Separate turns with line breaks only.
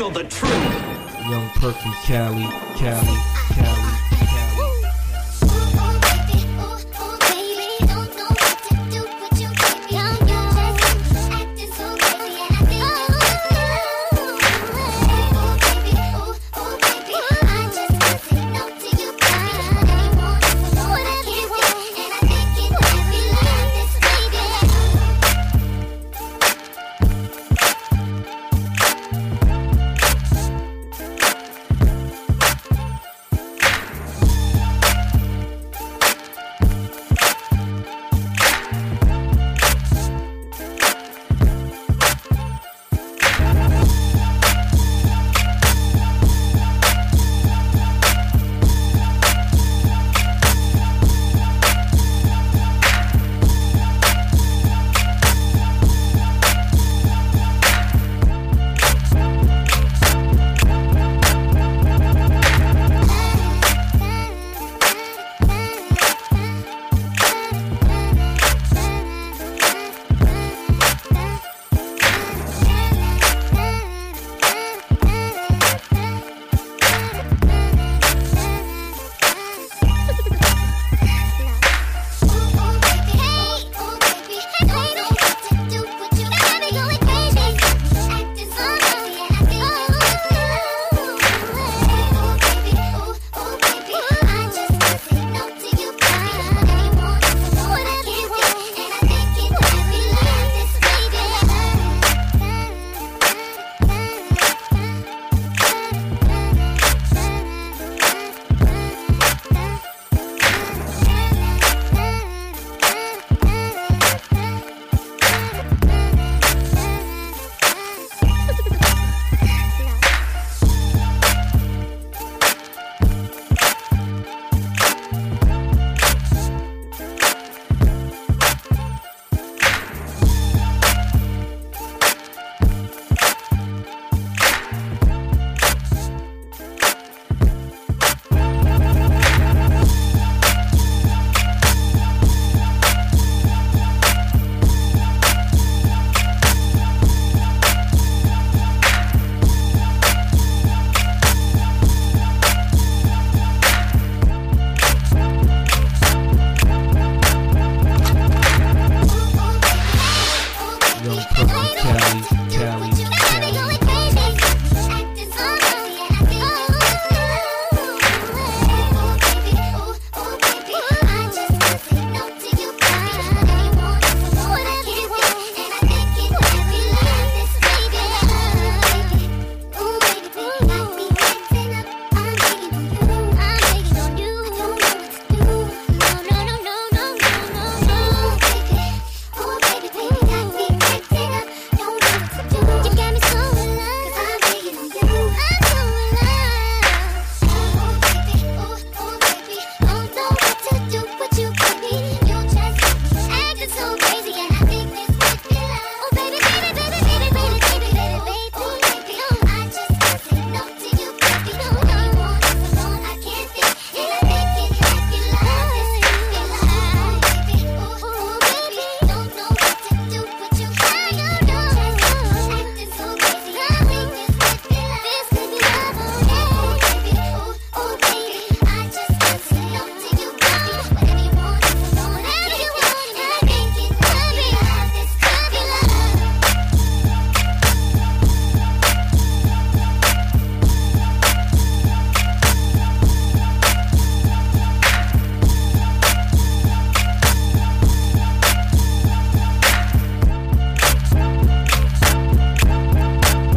handle the truth.
Young Perky Cali, Cali, Cali.